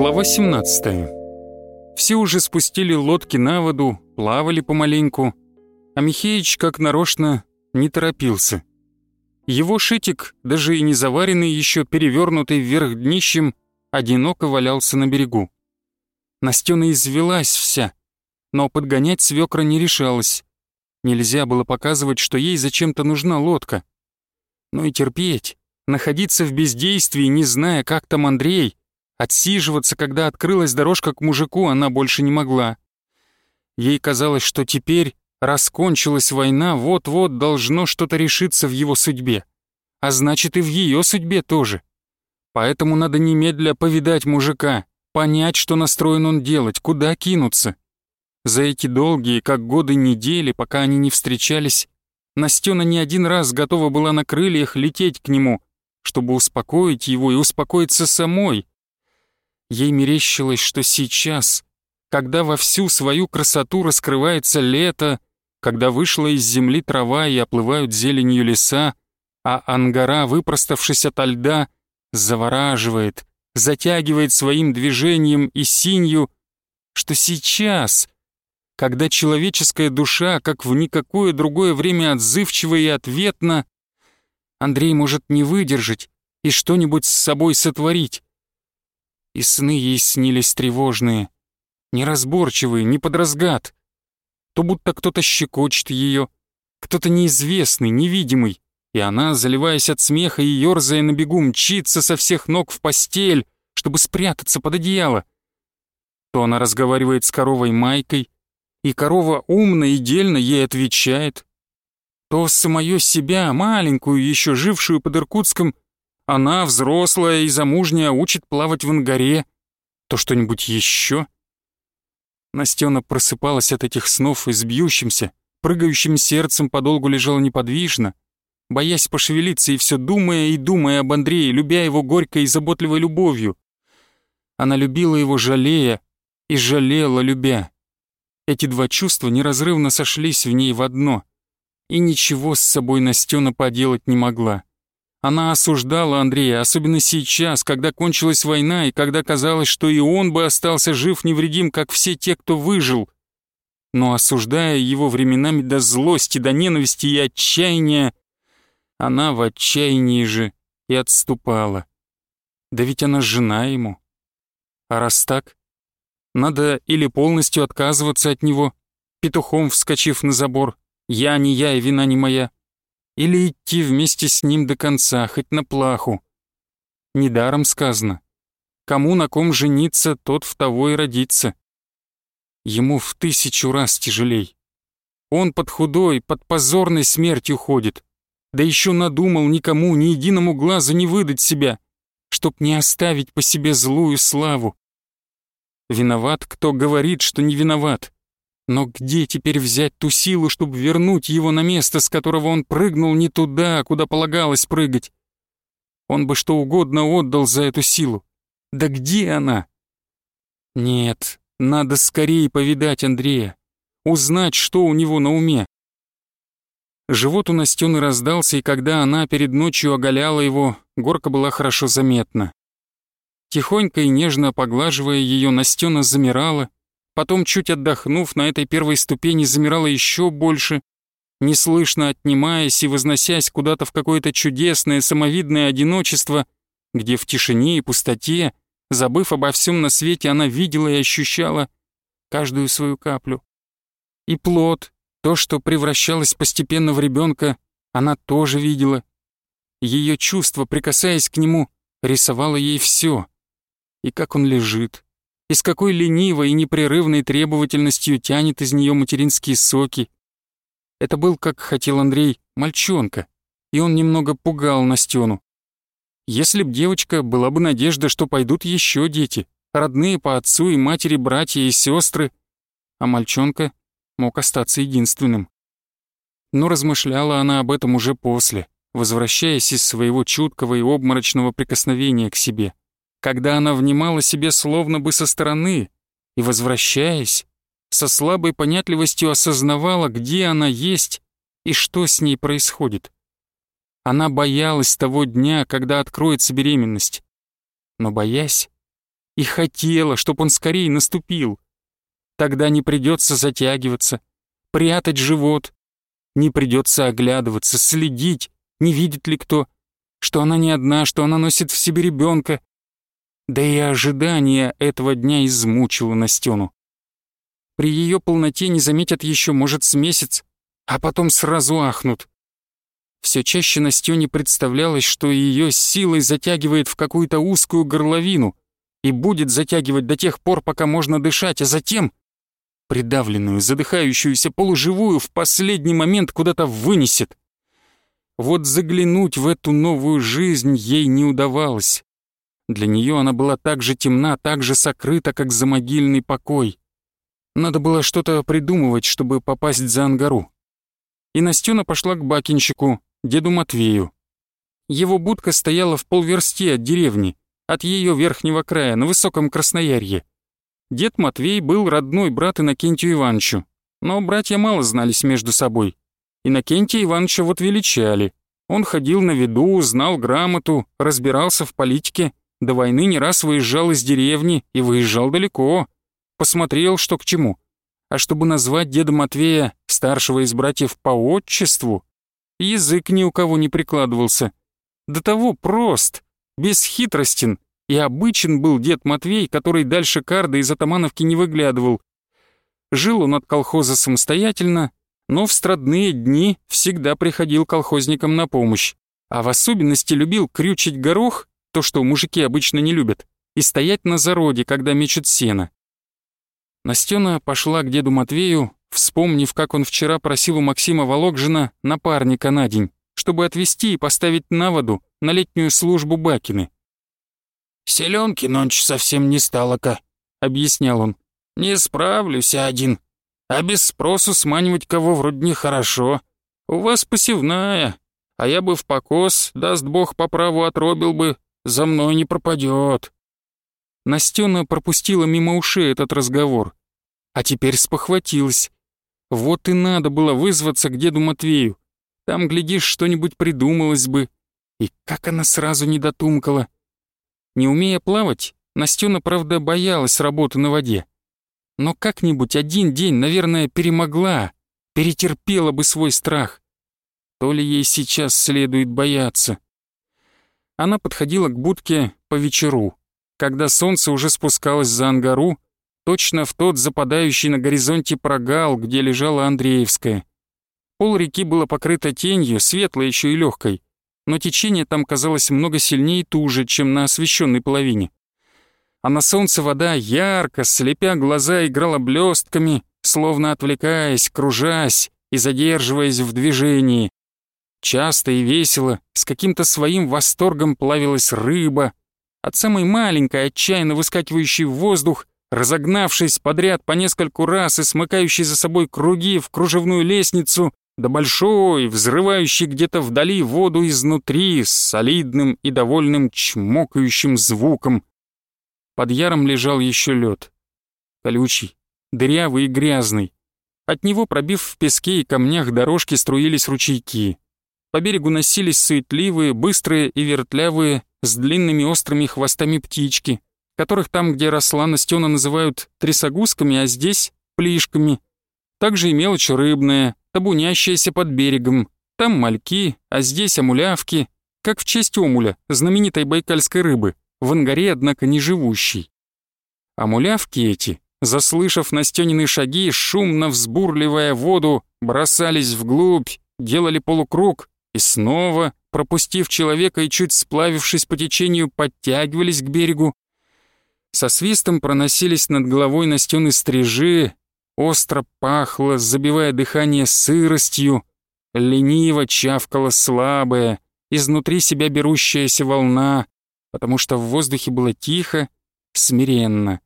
Глава 17. Все уже спустили лодки на воду, плавали помаленьку, а Михеич, как нарочно, не торопился. Его шитик, даже и не заваренный, еще перевернутый вверх днищем, одиноко валялся на берегу. Настена извелась вся, но подгонять свекра не решалась. Нельзя было показывать, что ей зачем-то нужна лодка. Ну и терпеть, находиться в бездействии, не зная, как там Андрей, Отсиживаться, когда открылась дорожка к мужику, она больше не могла. Ей казалось, что теперь, раскончилась война, вот-вот должно что-то решиться в его судьбе. А значит, и в ее судьбе тоже. Поэтому надо немедля повидать мужика, понять, что настроен он делать, куда кинуться. За эти долгие, как годы недели, пока они не встречались, Настена не один раз готова была на крыльях лететь к нему, чтобы успокоить его и успокоиться самой, Ей мерещилось, что сейчас, когда во всю свою красоту раскрывается лето, когда вышла из земли трава и оплывают зеленью леса, а ангара, выпроставшись ото льда, завораживает, затягивает своим движением и синью, что сейчас, когда человеческая душа, как в никакое другое время отзывчива и ответна, Андрей может не выдержать и что-нибудь с собой сотворить и сны ей снились тревожные, неразборчивые, не под разгад. То будто кто-то щекочет ее, кто-то неизвестный, невидимый, и она, заливаясь от смеха и ерзая на бегу, мчится со всех ног в постель, чтобы спрятаться под одеяло. То она разговаривает с коровой Майкой, и корова умно и дельно ей отвечает. То самое себя, маленькую, еще жившую под Иркутском, она, взрослая и замужняя, учит плавать в ангаре. То что-нибудь еще? Настена просыпалась от этих снов и с бьющимся, прыгающим сердцем подолгу лежала неподвижно, боясь пошевелиться и все думая и думая об Андрее, любя его горькой и заботливой любовью. Она любила его, жалея, и жалела, любя. Эти два чувства неразрывно сошлись в ней в одно, и ничего с собой Настена поделать не могла. Она осуждала Андрея, особенно сейчас, когда кончилась война и когда казалось, что и он бы остался жив невредим, как все те, кто выжил. Но осуждая его временами до злости, до ненависти и отчаяния, она в отчаянии же и отступала. Да ведь она жена ему. А раз так, надо или полностью отказываться от него, петухом вскочив на забор, я не я и вина не моя, или идти вместе с ним до конца, хоть на плаху. Недаром сказано. Кому на ком жениться, тот в того и родится. Ему в тысячу раз тяжелей. Он под худой, под позорной смертью ходит. Да еще надумал никому, ни единому глазу не выдать себя, чтоб не оставить по себе злую славу. Виноват, кто говорит, что не виноват. Но где теперь взять ту силу, чтобы вернуть его на место, с которого он прыгнул не туда, куда полагалось прыгать? Он бы что угодно отдал за эту силу. Да где она? Нет, надо скорее повидать Андрея, узнать, что у него на уме. Живот у Настены раздался, и когда она перед ночью оголяла его, горка была хорошо заметна. Тихонько и нежно поглаживая ее, Настена замирала, потом, чуть отдохнув, на этой первой ступени замирала еще больше, неслышно отнимаясь и возносясь куда-то в какое-то чудесное самовидное одиночество, где в тишине и пустоте, забыв обо всем на свете, она видела и ощущала каждую свою каплю. И плод, то, что превращалось постепенно в ребенка, она тоже видела. Ее чувство, прикасаясь к нему, рисовало ей все. И как он лежит, и с какой ленивой и непрерывной требовательностью тянет из нее материнские соки. Это был, как хотел Андрей, мальчонка, и он немного пугал Настену. Если б девочка, была бы надежда, что пойдут еще дети, родные по отцу и матери, братья и сестры, а мальчонка мог остаться единственным. Но размышляла она об этом уже после, возвращаясь из своего чуткого и обморочного прикосновения к себе — когда она внимала себе словно бы со стороны и, возвращаясь, со слабой понятливостью осознавала, где она есть и что с ней происходит. Она боялась того дня, когда откроется беременность, но, боясь, и хотела, чтобы он скорее наступил. Тогда не придется затягиваться, прятать живот, не придется оглядываться, следить, не видит ли кто, что она не одна, что она носит в себе ребенка, да и ожидание этого дня измучило Настену. При ее полноте не заметят еще, может, с месяц, а потом сразу ахнут. Все чаще Настене представлялось, что ее силой затягивает в какую-то узкую горловину и будет затягивать до тех пор, пока можно дышать, а затем придавленную, задыхающуюся, полуживую в последний момент куда-то вынесет. Вот заглянуть в эту новую жизнь ей не удавалось. Для нее она была так же темна, так же сокрыта, как за могильный покой. Надо было что-то придумывать, чтобы попасть за ангару. И Настена пошла к бакинщику, деду Матвею. Его будка стояла в полверсти от деревни, от ее верхнего края, на высоком Красноярье. Дед Матвей был родной брат Иннокентию Ивановичу, но братья мало знались между собой. Иннокентия Ивановича вот величали. Он ходил на виду, знал грамоту, разбирался в политике — до войны не раз выезжал из деревни и выезжал далеко. Посмотрел, что к чему. А чтобы назвать деда Матвея, старшего из братьев по отчеству, язык ни у кого не прикладывался. До того прост, бесхитростен и обычен был дед Матвей, который дальше карда из атамановки не выглядывал. Жил он от колхоза самостоятельно, но в страдные дни всегда приходил колхозникам на помощь, а в особенности любил крючить горох то, что мужики обычно не любят, и стоять на зароде, когда мечет сено. Настена пошла к деду Матвею, вспомнив, как он вчера просил у Максима Вологжина напарника на день, чтобы отвезти и поставить на воду на летнюю службу Бакины. «Селёнки ночь совсем не стало-ка», — объяснял он. «Не справлюсь я один. А без спросу сманивать кого вроде нехорошо. У вас посевная, а я бы в покос, даст бог, по праву отробил бы, за мной не пропадет. Настена пропустила мимо ушей этот разговор, а теперь спохватилась. Вот и надо было вызваться к деду Матвею. Там, глядишь, что-нибудь придумалось бы. И как она сразу не дотумкала. Не умея плавать, Настена, правда, боялась работы на воде. Но как-нибудь один день, наверное, перемогла, перетерпела бы свой страх. То ли ей сейчас следует бояться она подходила к будке по вечеру, когда солнце уже спускалось за ангару, точно в тот западающий на горизонте прогал, где лежала Андреевская. Пол реки было покрыто тенью, светлой еще и легкой, но течение там казалось много сильнее и туже, чем на освещенной половине. А на солнце вода ярко, слепя глаза, играла блестками, словно отвлекаясь, кружась и задерживаясь в движении, Часто и весело, с каким-то своим восторгом плавилась рыба. От самой маленькой, отчаянно выскакивающей в воздух, разогнавшись подряд по нескольку раз и смыкающей за собой круги в кружевную лестницу, до большой, взрывающей где-то вдали воду изнутри с солидным и довольным чмокающим звуком. Под яром лежал еще лед. Колючий, дырявый и грязный. От него, пробив в песке и камнях дорожки, струились ручейки. По берегу носились суетливые, быстрые и вертлявые, с длинными острыми хвостами птички, которых там, где росла Настена, называют трясогузками, а здесь — плишками. Также и мелочь рыбная, табунящаяся под берегом. Там мальки, а здесь амулявки, как в честь омуля, знаменитой байкальской рыбы, в ангаре, однако, не живущей. Амулявки эти, заслышав Настёнины шаги, шумно взбурливая воду, бросались вглубь, делали полукруг, и снова, пропустив человека и чуть сплавившись по течению, подтягивались к берегу. Со свистом проносились над головой настены стрижи, остро пахло, забивая дыхание сыростью, лениво чавкала слабая, изнутри себя берущаяся волна, потому что в воздухе было тихо, смиренно.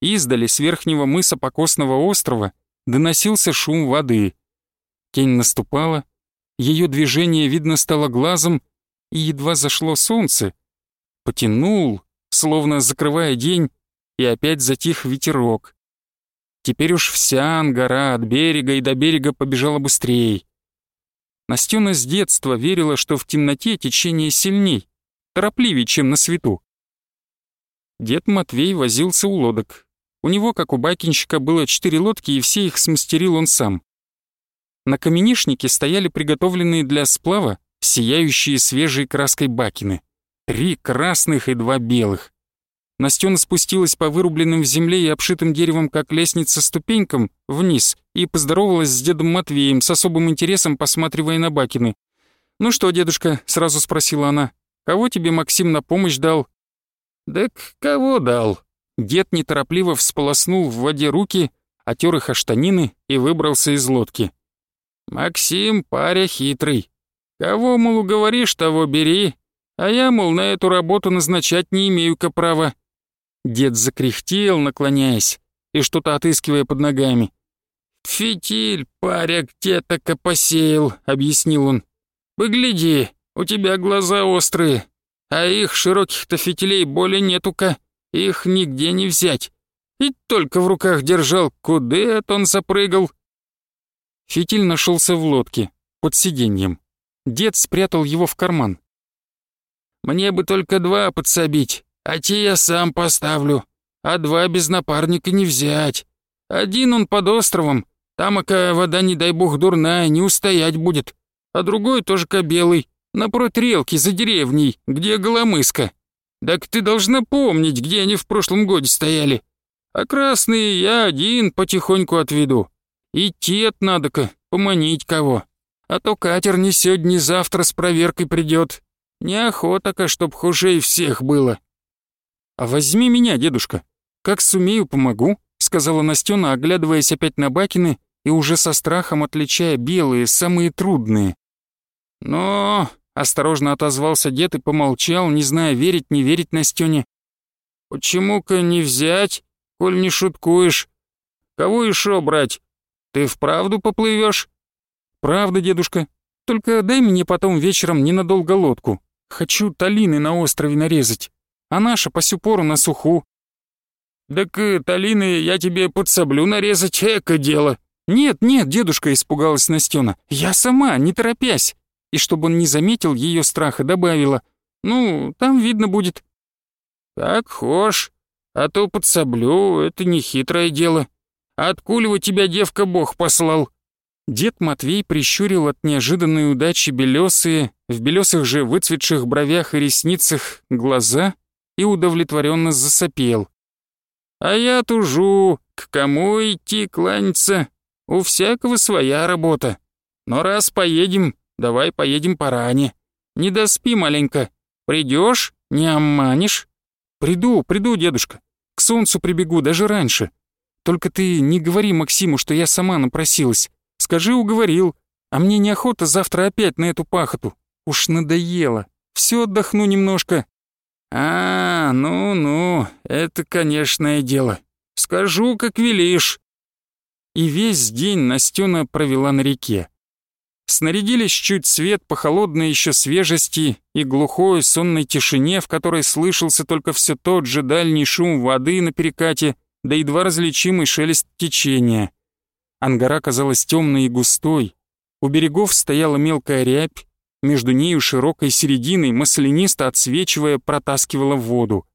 Издали с верхнего мыса Покосного острова доносился шум воды. Тень наступала — ее движение видно стало глазом, и едва зашло солнце. Потянул, словно закрывая день, и опять затих ветерок. Теперь уж вся ангара от берега и до берега побежала быстрее. Настена с детства верила, что в темноте течение сильней, торопливее, чем на свету. Дед Матвей возился у лодок. У него, как у бакинщика, было четыре лодки, и все их смастерил он сам. На каменишнике стояли приготовленные для сплава сияющие свежей краской бакины. Три красных и два белых. Настена спустилась по вырубленным в земле и обшитым деревом, как лестница, ступенькам вниз и поздоровалась с дедом Матвеем, с особым интересом посматривая на Бакины. «Ну что, дедушка?» — сразу спросила она. «Кого тебе Максим на помощь дал?» «Так кого дал?» Дед неторопливо всполоснул в воде руки, отер их о штанины и выбрался из лодки. «Максим, паря хитрый. Кого, мол, уговоришь, того бери, а я, мол, на эту работу назначать не имею-ка права». Дед закряхтел, наклоняясь и что-то отыскивая под ногами. «Фитиль, паря, где-то-ка посеял», — объяснил он. «Погляди, у тебя глаза острые, а их широких-то фитилей более нету-ка, их нигде не взять. И только в руках держал, куда-то он запрыгал, Фитиль нашелся в лодке, под сиденьем. Дед спрятал его в карман. «Мне бы только два подсобить, а те я сам поставлю. А два без напарника не взять. Один он под островом, там, ака вода, не дай бог, дурная, не устоять будет. А другой тоже кобелый, напротив релки, за деревней, где голомыска. Так ты должна помнить, где они в прошлом годе стояли. А красные я один потихоньку отведу. Идти от надо-ка, поманить кого. А то катер не сегодня, не завтра с проверкой придет. Неохота-ка, чтоб хуже и всех было. А возьми меня, дедушка. Как сумею, помогу, сказала Настена, оглядываясь опять на Бакины и уже со страхом отличая белые, самые трудные. Но... Осторожно отозвался дед и помолчал, не зная, верить, не верить Настёне. «Почему-ка не взять, коль не шуткуешь? Кого еще брать? «Ты вправду поплывешь? «Правда, дедушка. Только дай мне потом вечером ненадолго лодку. Хочу талины на острове нарезать, а наша по сю пору на суху». «Так э, талины я тебе подсоблю, нарезать, эко дело». «Нет, нет, дедушка», — испугалась Настена. «Я сама, не торопясь». И чтобы он не заметил ее страха, добавила. «Ну, там видно будет». так хошь, а то подсоблю, это нехитрое дело. Откулево тебя девка бог послал?» Дед Матвей прищурил от неожиданной удачи белесые, в белесых же выцветших бровях и ресницах глаза и удовлетворенно засопел. «А я тужу, к кому идти кланяться? У всякого своя работа. Но раз поедем, давай поедем поране. Не доспи маленько. Придешь, не обманешь?» «Приду, приду, дедушка. К солнцу прибегу даже раньше. Только ты не говори Максиму, что я сама напросилась. Скажи, уговорил. А мне неохота завтра опять на эту пахоту. Уж надоело. Все отдохну немножко». «А, ну-ну, это, конечное дело. Скажу, как велишь». И весь день Настена провела на реке. Снарядились чуть свет по холодной еще свежести и глухой сонной тишине, в которой слышался только все тот же дальний шум воды на перекате да едва различимый шелест течения. Ангара казалась темной и густой. У берегов стояла мелкая рябь, между нею широкой серединой маслянисто отсвечивая протаскивала воду.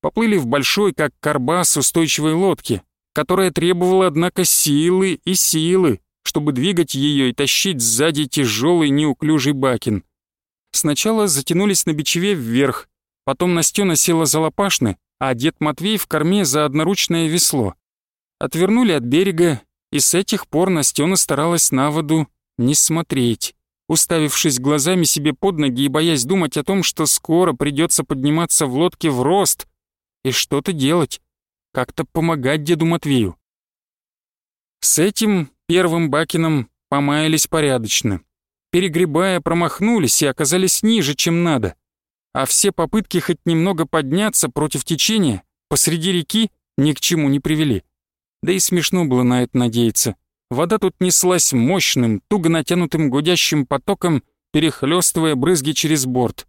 Поплыли в большой, как карбас, устойчивой лодке, которая требовала, однако, силы и силы, чтобы двигать ее и тащить сзади тяжелый неуклюжий бакин. Сначала затянулись на бичеве вверх, потом Настена села за лопашны а дед Матвей в корме за одноручное весло. Отвернули от берега, и с этих пор Настена старалась на воду не смотреть, уставившись глазами себе под ноги и боясь думать о том, что скоро придется подниматься в лодке в рост и что-то делать, как-то помогать деду Матвею. С этим первым Бакином помаялись порядочно. Перегребая, промахнулись и оказались ниже, чем надо — а все попытки хоть немного подняться против течения посреди реки ни к чему не привели. Да и смешно было на это надеяться. Вода тут неслась мощным, туго натянутым гудящим потоком, перехлёстывая брызги через борт.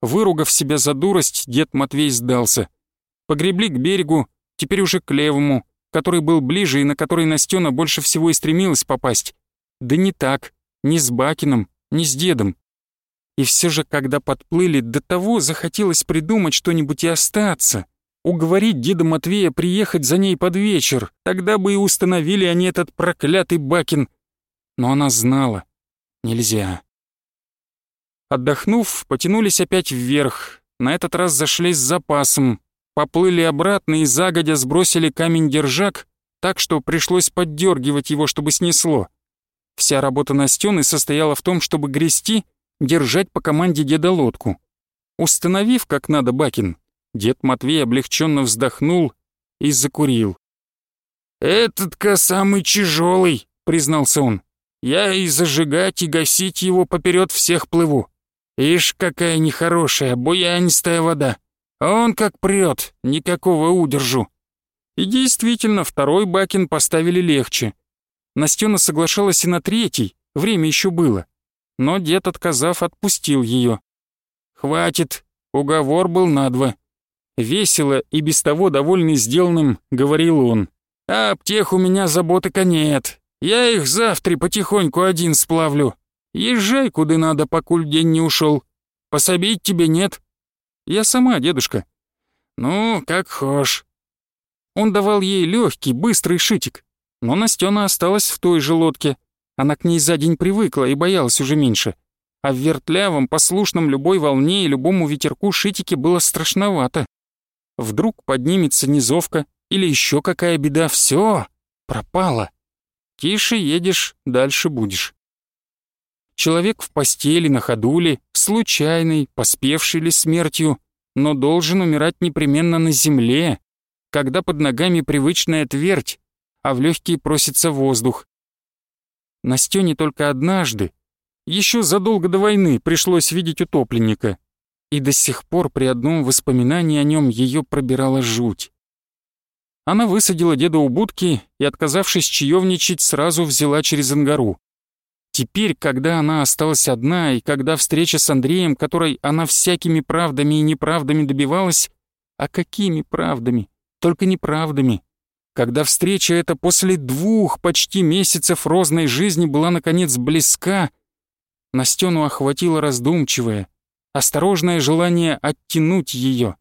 Выругав себя за дурость, дед Матвей сдался. Погребли к берегу, теперь уже к левому, который был ближе и на который Настёна больше всего и стремилась попасть. Да не так, не с Бакином, не с дедом. И все же, когда подплыли, до того захотелось придумать что-нибудь и остаться. Уговорить деда Матвея приехать за ней под вечер, тогда бы и установили они этот проклятый Бакин. Но она знала. Нельзя. Отдохнув, потянулись опять вверх. На этот раз зашли с запасом. Поплыли обратно и загодя сбросили камень-держак, так что пришлось поддергивать его, чтобы снесло. Вся работа на стены состояла в том, чтобы грести — держать по команде деда лодку. Установив как надо Бакин, дед Матвей облегченно вздохнул и закурил. «Этот-ка самый тяжелый», — признался он. «Я и зажигать, и гасить его поперед всех плыву. Ишь, какая нехорошая, буянистая вода. А он как прет, никакого удержу». И действительно, второй Бакин поставили легче. Настена соглашалась и на третий, время еще было но дед, отказав, отпустил ее. «Хватит, уговор был на. Весело и без того довольный сделанным, говорил он. «А аптех у меня заботы-ка нет. Я их завтра потихоньку один сплавлю. Езжай, куда надо, покуль день не ушел. Пособить тебе нет». «Я сама, дедушка». «Ну, как хошь». Он давал ей легкий, быстрый шитик, но Настена осталась в той же лодке — она к ней за день привыкла и боялась уже меньше. А в вертлявом, послушном любой волне и любому ветерку шитике было страшновато. Вдруг поднимется низовка или еще какая беда, все, пропало. Тише едешь, дальше будешь. Человек в постели, на ходуле, случайный, поспевший ли смертью, но должен умирать непременно на земле, когда под ногами привычная твердь, а в легкие просится воздух, Настёне только однажды, ещё задолго до войны, пришлось видеть утопленника, и до сих пор при одном воспоминании о нём её пробирала жуть. Она высадила деда у будки и, отказавшись чаевничать, сразу взяла через ангару. Теперь, когда она осталась одна, и когда встреча с Андреем, которой она всякими правдами и неправдами добивалась, а какими правдами, только неправдами, когда встреча эта после двух почти месяцев розной жизни была наконец близка, на стену охватило раздумчивое, осторожное желание оттянуть ее,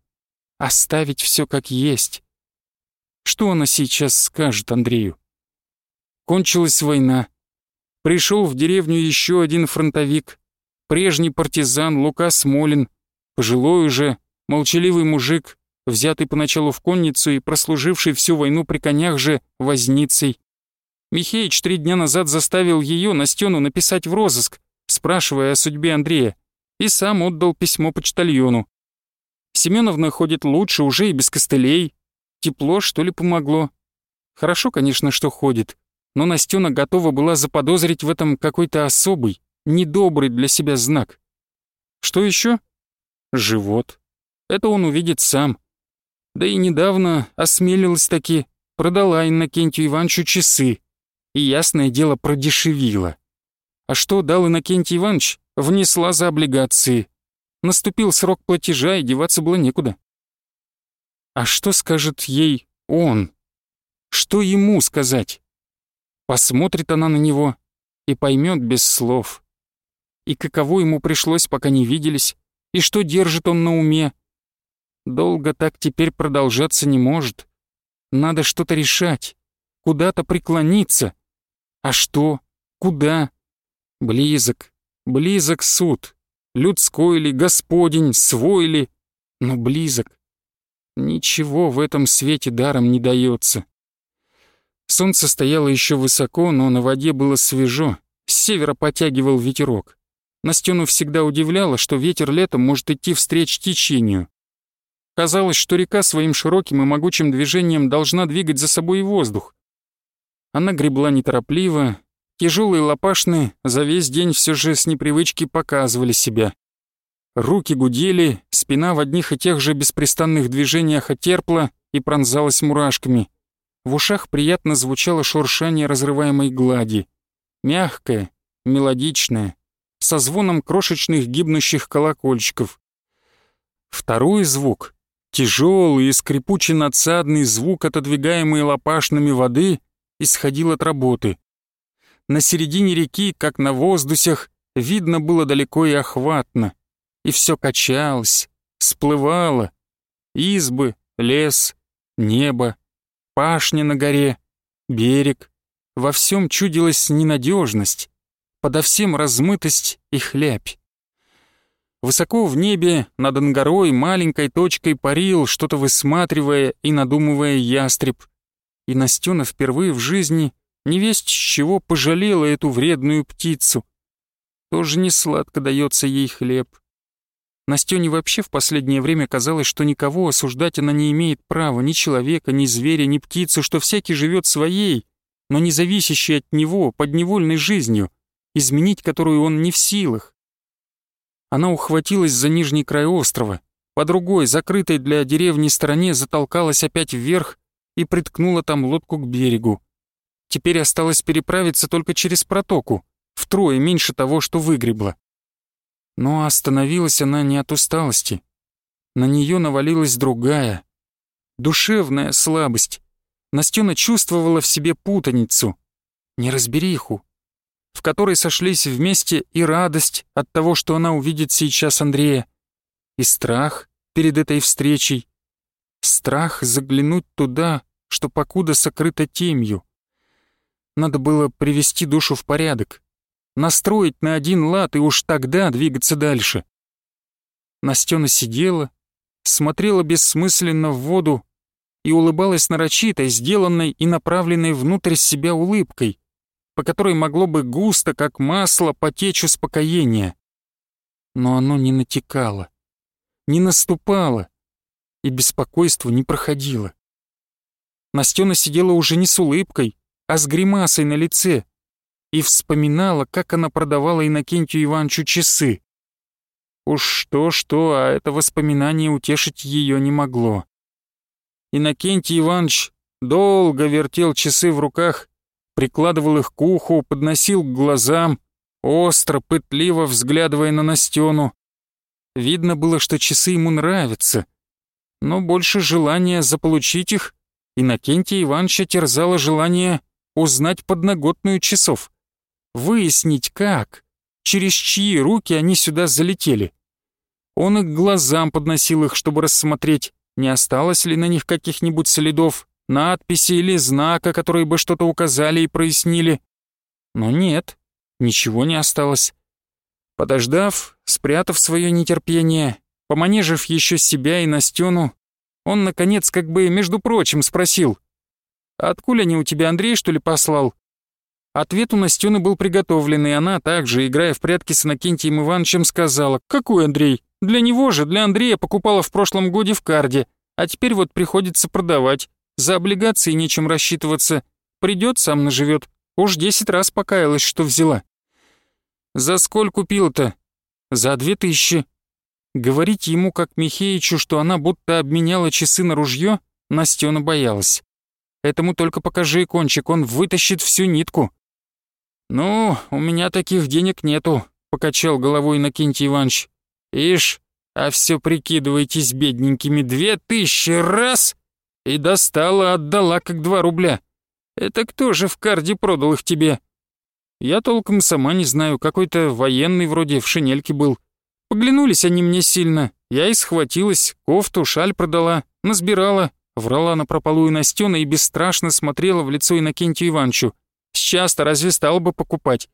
оставить все как есть. Что она сейчас скажет Андрею? Кончилась война. Пришел в деревню еще один фронтовик, прежний партизан Лука Смолин, пожилой уже, молчаливый мужик, взятый поначалу в конницу и прослуживший всю войну при конях же возницей. Михеич три дня назад заставил ее, на стену написать в розыск, спрашивая о судьбе Андрея, и сам отдал письмо почтальону. Семеновна ходит лучше уже и без костылей. Тепло, что ли, помогло. Хорошо, конечно, что ходит, но Настена готова была заподозрить в этом какой-то особый, недобрый для себя знак. Что еще? Живот. Это он увидит сам. Да и недавно осмелилась таки, продала Иннокентию Ивановичу часы. И ясное дело продешевила. А что дал Иннокентий Иванович, внесла за облигации. Наступил срок платежа, и деваться было некуда. А что скажет ей он? Что ему сказать? Посмотрит она на него и поймет без слов. И каково ему пришлось, пока не виделись, и что держит он на уме, Долго так теперь продолжаться не может. Надо что-то решать, куда-то преклониться. А что? Куда? Близок, близок суд. Людской ли, господень, свой ли, но близок. Ничего в этом свете даром не дается. Солнце стояло еще высоко, но на воде было свежо. С севера потягивал ветерок. Настену всегда удивляло, что ветер летом может идти встреч течению. Казалось, что река своим широким и могучим движением должна двигать за собой воздух. Она гребла неторопливо, тяжелые лопашны за весь день все же с непривычки показывали себя. Руки гудели, спина в одних и тех же беспрестанных движениях отерпла и пронзалась мурашками. В ушах приятно звучало шуршание разрываемой глади. Мягкое, мелодичное, со звоном крошечных гибнущих колокольчиков. Второй звук Тяжелый и скрипучий надсадный звук, отодвигаемый лопашными воды, исходил от работы. На середине реки, как на воздусях, видно было далеко и охватно. И все качалось, всплывало. Избы, лес, небо, пашня на горе, берег. Во всем чудилась ненадежность, подо всем размытость и хлябь. Высоко в небе, над ангарой, маленькой точкой парил, что-то высматривая и надумывая ястреб. И Настена впервые в жизни невесть с чего пожалела эту вредную птицу. Тоже не сладко дается ей хлеб. Настене вообще в последнее время казалось, что никого осуждать она не имеет права, ни человека, ни зверя, ни птицы, что всякий живет своей, но не зависящей от него, подневольной жизнью, изменить которую он не в силах. Она ухватилась за нижний край острова, по другой, закрытой для деревни стороне, затолкалась опять вверх и приткнула там лодку к берегу. Теперь осталось переправиться только через протоку, втрое меньше того, что выгребла. Но остановилась она не от усталости. На нее навалилась другая, душевная слабость. Настена чувствовала в себе путаницу, неразбериху, в которой сошлись вместе и радость от того, что она увидит сейчас Андрея, и страх перед этой встречей, страх заглянуть туда, что покуда сокрыто темью. Надо было привести душу в порядок, настроить на один лад и уж тогда двигаться дальше. Настена сидела, смотрела бессмысленно в воду и улыбалась нарочитой, сделанной и направленной внутрь себя улыбкой, по которой могло бы густо, как масло, потечь успокоение. Но оно не натекало, не наступало, и беспокойство не проходило. Настена сидела уже не с улыбкой, а с гримасой на лице и вспоминала, как она продавала Иннокентию Ивановичу часы. Уж что-что, а это воспоминание утешить ее не могло. Иннокентий Иванович долго вертел часы в руках, прикладывал их к уху, подносил к глазам, остро, пытливо взглядывая на Настену. Видно было, что часы ему нравятся, но больше желания заполучить их Иннокентия Ивановича терзало желание узнать подноготную часов, выяснить как, через чьи руки они сюда залетели. Он и к глазам подносил их, чтобы рассмотреть, не осталось ли на них каких-нибудь следов, надписи или знака, которые бы что-то указали и прояснили. Но нет, ничего не осталось. Подождав, спрятав свое нетерпение, поманежив еще себя и Настену, он, наконец, как бы, между прочим, спросил. «Откуда они у тебя, Андрей, что ли, послал?» Ответ у Настены был приготовлен, и она также, играя в прятки с Иннокентием Ивановичем, сказала «Какой Андрей? Для него же, для Андрея покупала в прошлом годе в карде, а теперь вот приходится продавать. За облигации нечем рассчитываться. Придет, сам наживет. Уж десять раз покаялась, что взяла. За сколько купила-то? За две тысячи. Говорить ему, как Михеичу, что она будто обменяла часы на ружье, Настена боялась. Этому только покажи кончик, он вытащит всю нитку. «Ну, у меня таких денег нету», — покачал головой Накинти Иванович. «Ишь, а все прикидываетесь бедненькими две тысячи раз!» И достала, отдала как два рубля. Это кто же в карде продал их тебе? Я толком сама не знаю, какой-то военный вроде в шинельке был. Поглянулись они мне сильно. Я и схватилась, кофту, шаль продала, насбирала, врала на прополую Настена и бесстрашно смотрела в лицо Иннокентию Ивановичу. Сейчас-то разве стал бы покупать?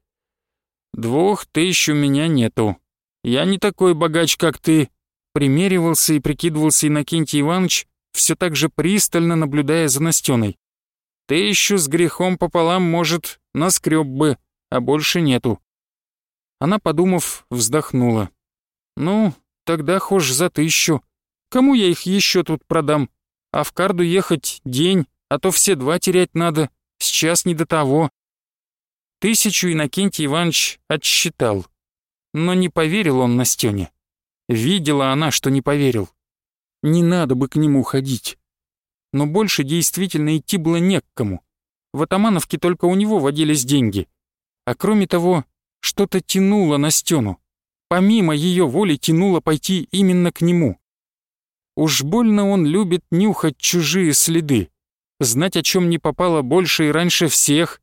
Двух тысяч у меня нету. Я не такой богач, как ты. Примеривался и прикидывался Иннокентий Иванович, все так же пристально наблюдая за Настеной. ты еще с грехом пополам, может, наскреб бы, а больше нету». Она, подумав, вздохнула. «Ну, тогда хошь за тысячу. Кому я их еще тут продам? А в карду ехать день, а то все два терять надо. Сейчас не до того». Тысячу Иннокентий Иванович отсчитал. Но не поверил он Настёне. Видела она, что не поверил. Не надо бы к нему ходить. Но больше действительно идти было не к кому. В Атамановке только у него водились деньги. А кроме того, что-то тянуло на стену. Помимо ее воли тянуло пойти именно к нему. Уж больно он любит нюхать чужие следы, знать о чем не попало больше и раньше всех.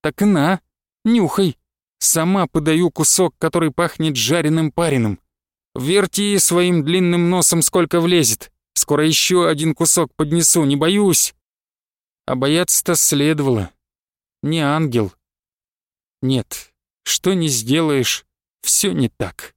Так и на, нюхай. Сама подаю кусок, который пахнет жареным пареным. Верти своим длинным носом сколько влезет. Скоро еще один кусок поднесу, не боюсь. А бояться-то следовало. Не ангел. Нет, что не сделаешь, все не так.